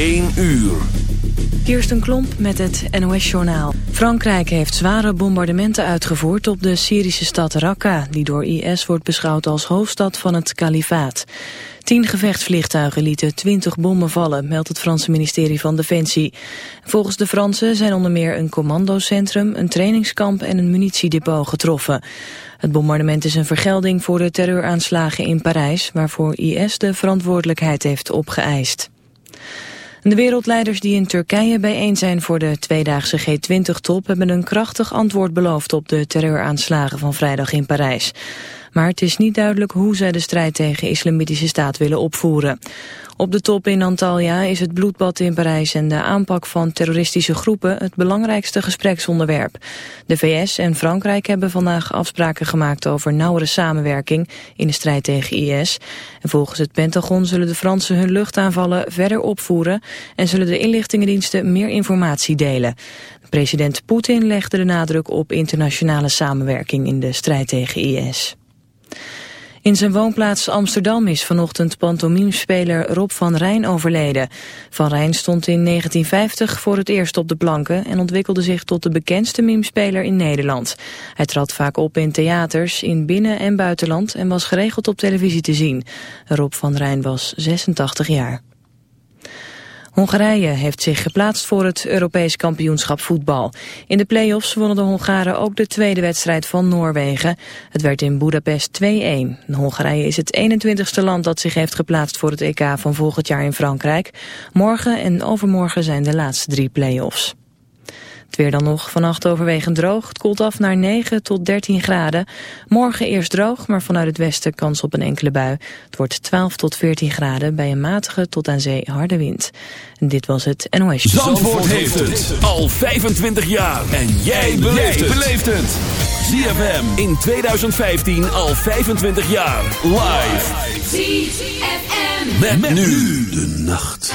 1 uur. Kirsten Klomp met het NOS-journaal. Frankrijk heeft zware bombardementen uitgevoerd op de Syrische stad Raqqa... die door IS wordt beschouwd als hoofdstad van het kalifaat. Tien gevechtsvliegtuigen lieten twintig bommen vallen, meldt het Franse ministerie van Defensie. Volgens de Fransen zijn onder meer een commandocentrum, een trainingskamp en een munitiedepot getroffen. Het bombardement is een vergelding voor de terreuraanslagen in Parijs, waarvoor IS de verantwoordelijkheid heeft opgeëist. De wereldleiders die in Turkije bijeen zijn voor de tweedaagse G20-top... hebben een krachtig antwoord beloofd op de terreuraanslagen van vrijdag in Parijs. Maar het is niet duidelijk hoe zij de strijd tegen islamitische staat willen opvoeren. Op de top in Antalya is het bloedbad in Parijs en de aanpak van terroristische groepen het belangrijkste gespreksonderwerp. De VS en Frankrijk hebben vandaag afspraken gemaakt over nauwere samenwerking in de strijd tegen IS. En volgens het Pentagon zullen de Fransen hun luchtaanvallen verder opvoeren en zullen de inlichtingendiensten meer informatie delen. President Poetin legde de nadruk op internationale samenwerking in de strijd tegen IS. In zijn woonplaats Amsterdam is vanochtend pantomimespeler Rob van Rijn overleden. Van Rijn stond in 1950 voor het eerst op de planken en ontwikkelde zich tot de bekendste mimespeler in Nederland. Hij trad vaak op in theaters in binnen- en buitenland en was geregeld op televisie te zien. Rob van Rijn was 86 jaar. Hongarije heeft zich geplaatst voor het Europees kampioenschap voetbal. In de play-offs wonnen de Hongaren ook de tweede wedstrijd van Noorwegen. Het werd in Budapest 2-1. Hongarije is het 21ste land dat zich heeft geplaatst voor het EK van volgend jaar in Frankrijk. Morgen en overmorgen zijn de laatste drie play-offs. Het weer dan nog vannacht overwegend droog. Het koelt af naar 9 tot 13 graden. Morgen eerst droog, maar vanuit het westen kans op een enkele bui. Het wordt 12 tot 14 graden bij een matige tot aan zee harde wind. En dit was het NOS. Zandvoort, Zandvoort heeft het al 25 jaar. En jij beleeft het. ZFM in 2015 al 25 jaar. Live. ZFM. Met, met nu de nacht.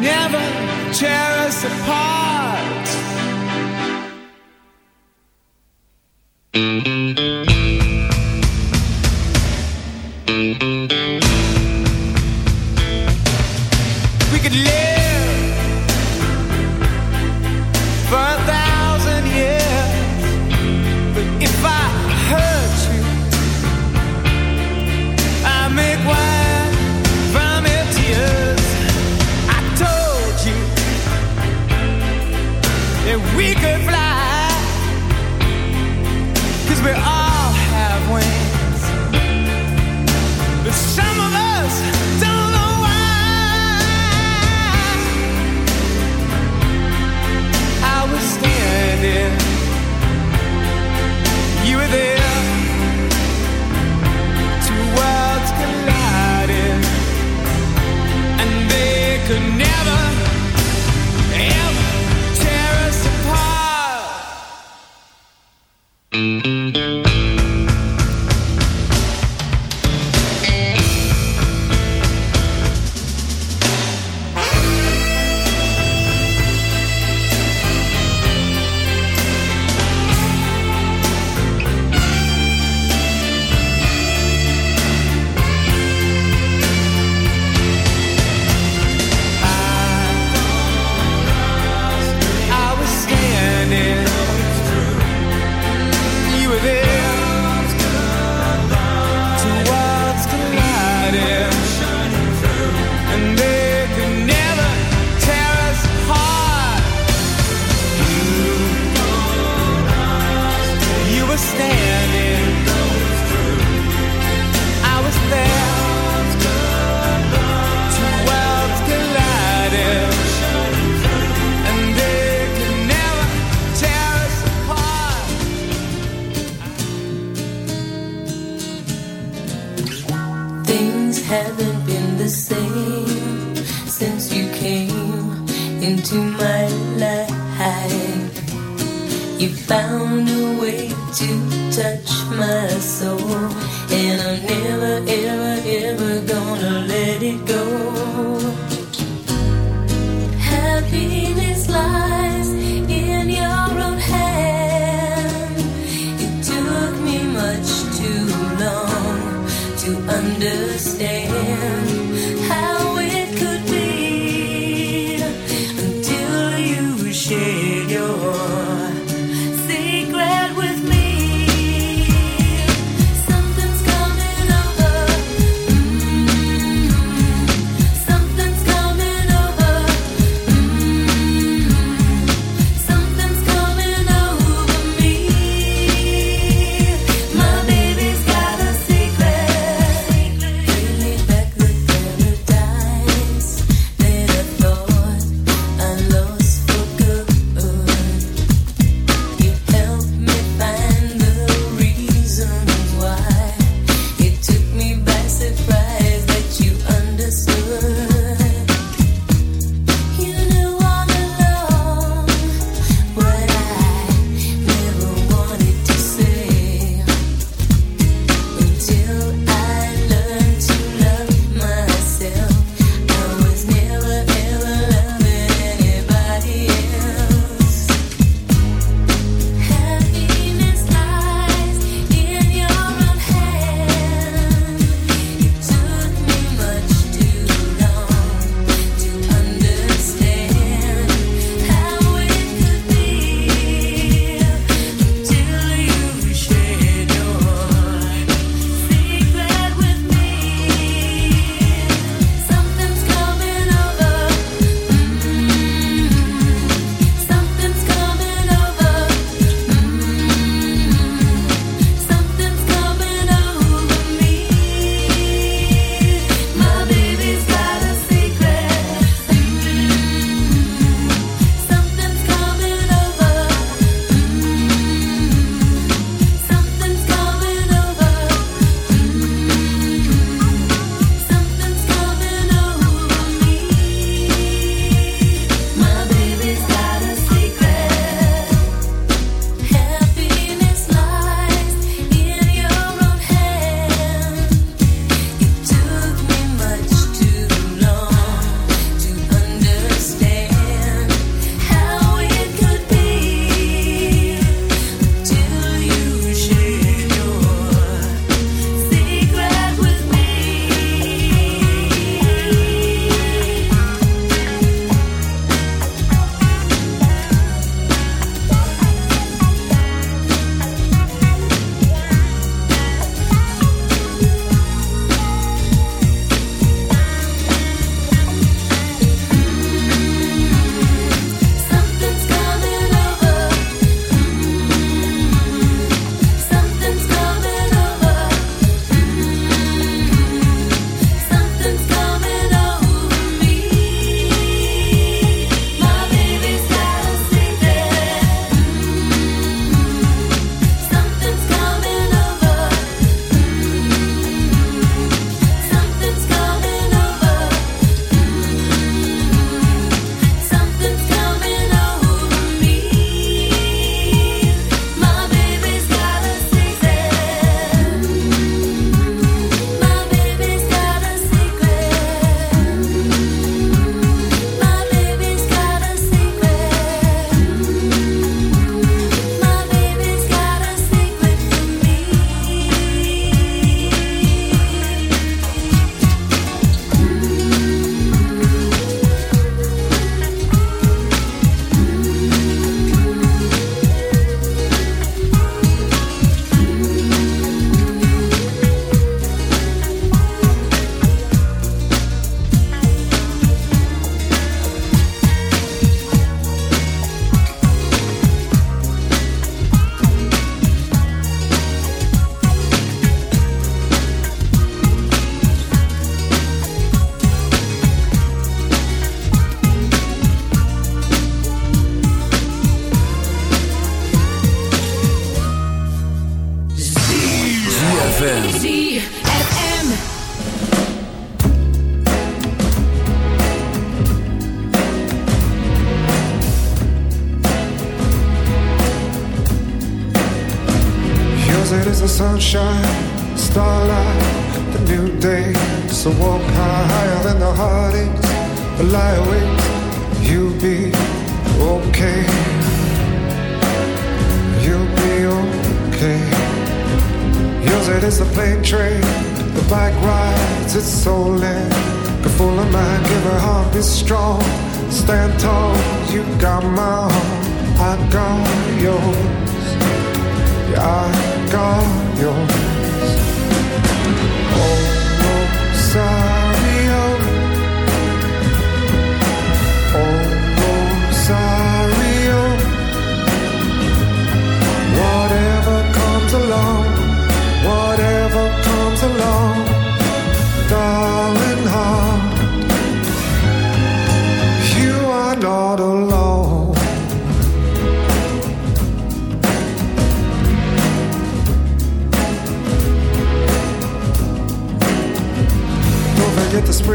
never tear us apart. Understand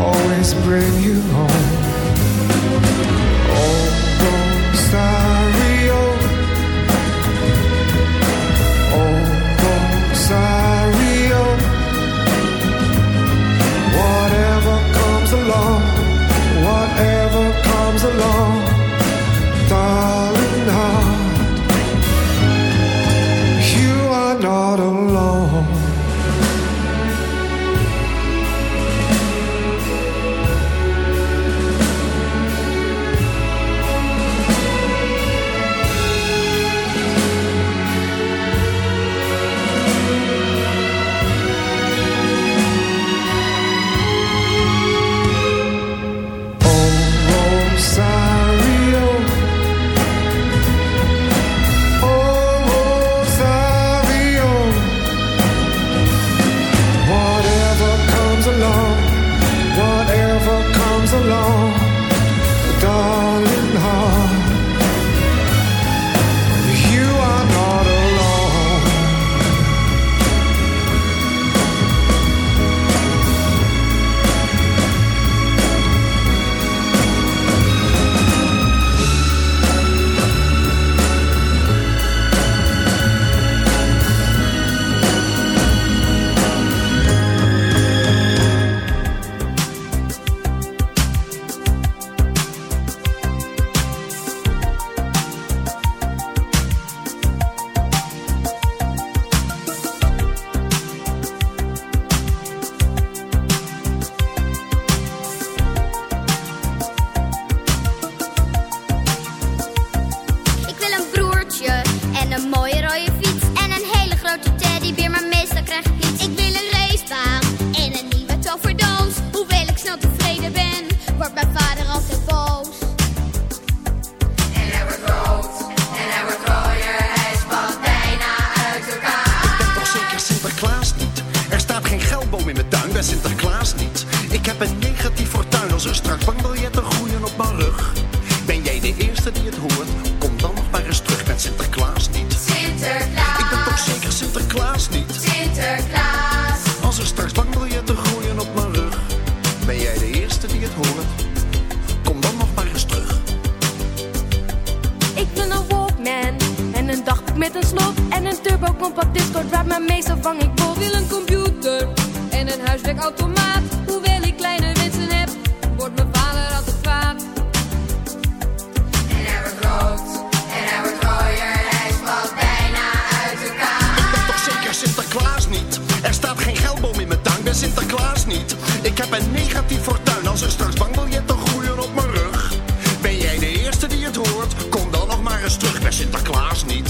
always bring you home. Rosario, Rosario. Whatever comes along, whatever comes along, darling heart, you are not alone. Sinterklaas niet.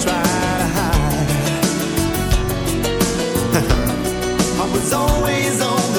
I was always on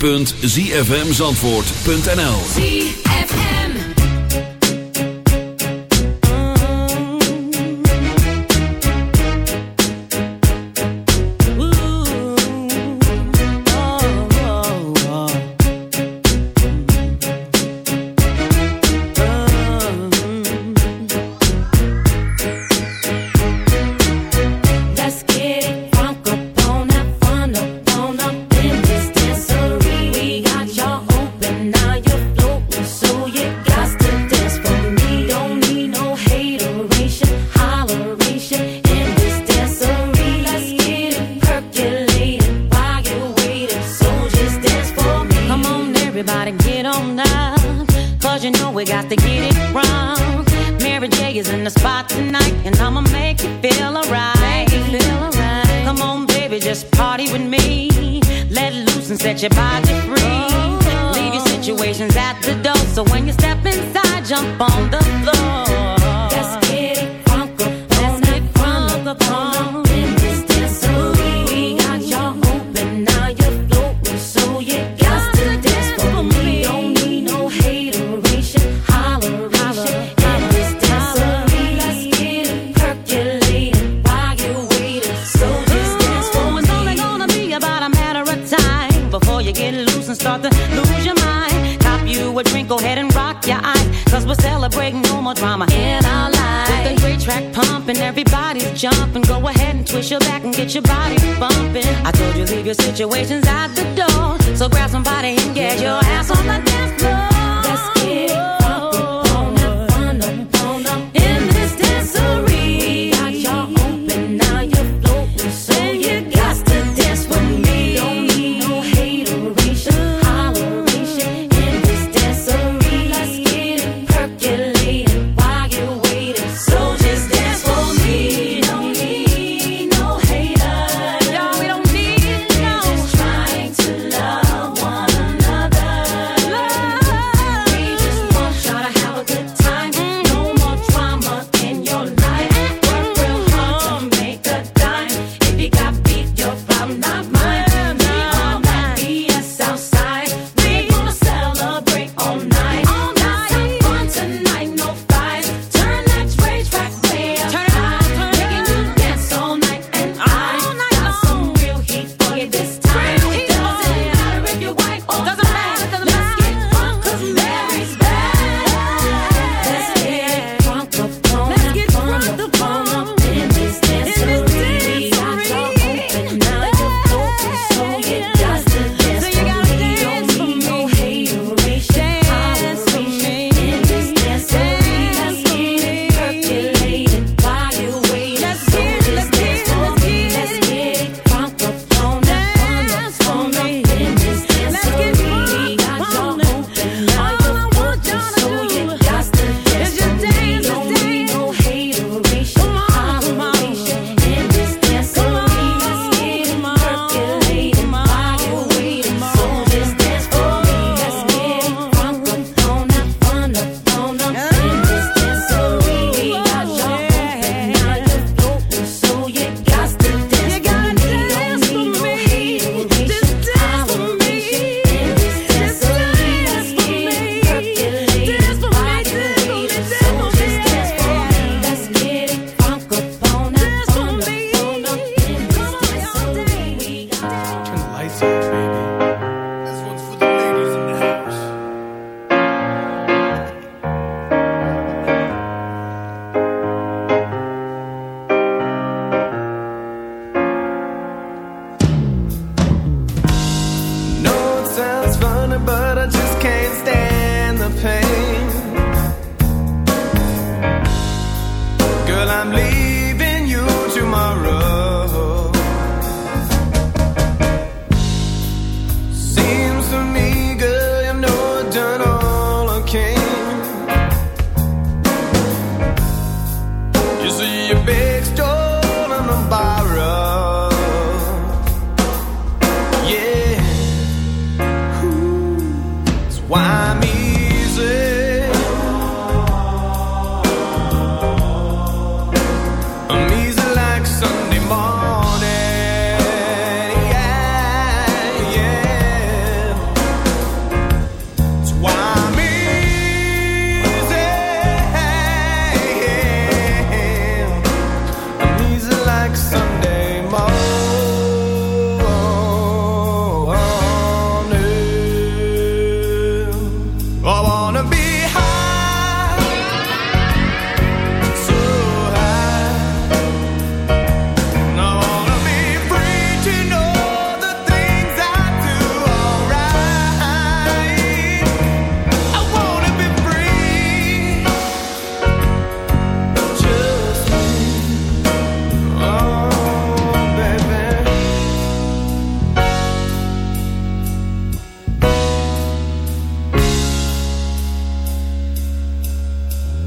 www.zfmzandvoort.nl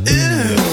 Ew.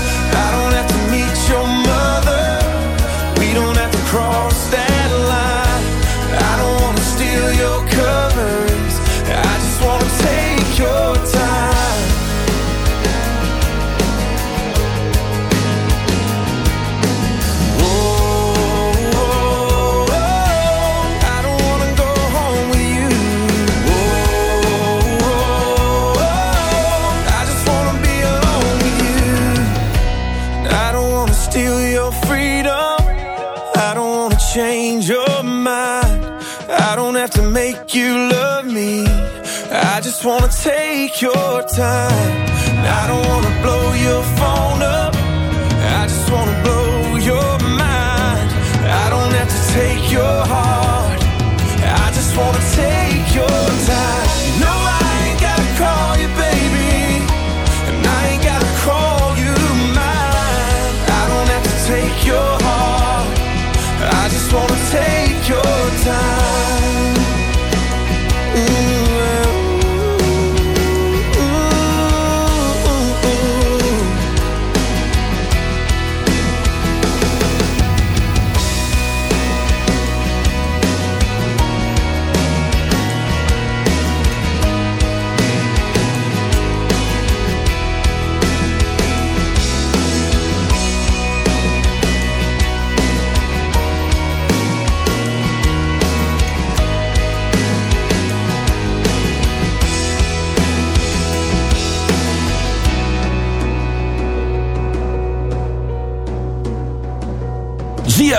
I don't have to meet your mother. We don't have to cross that you love me. I just wanna take your time. I don't wanna blow your phone up.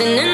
We'll